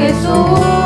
Jesús.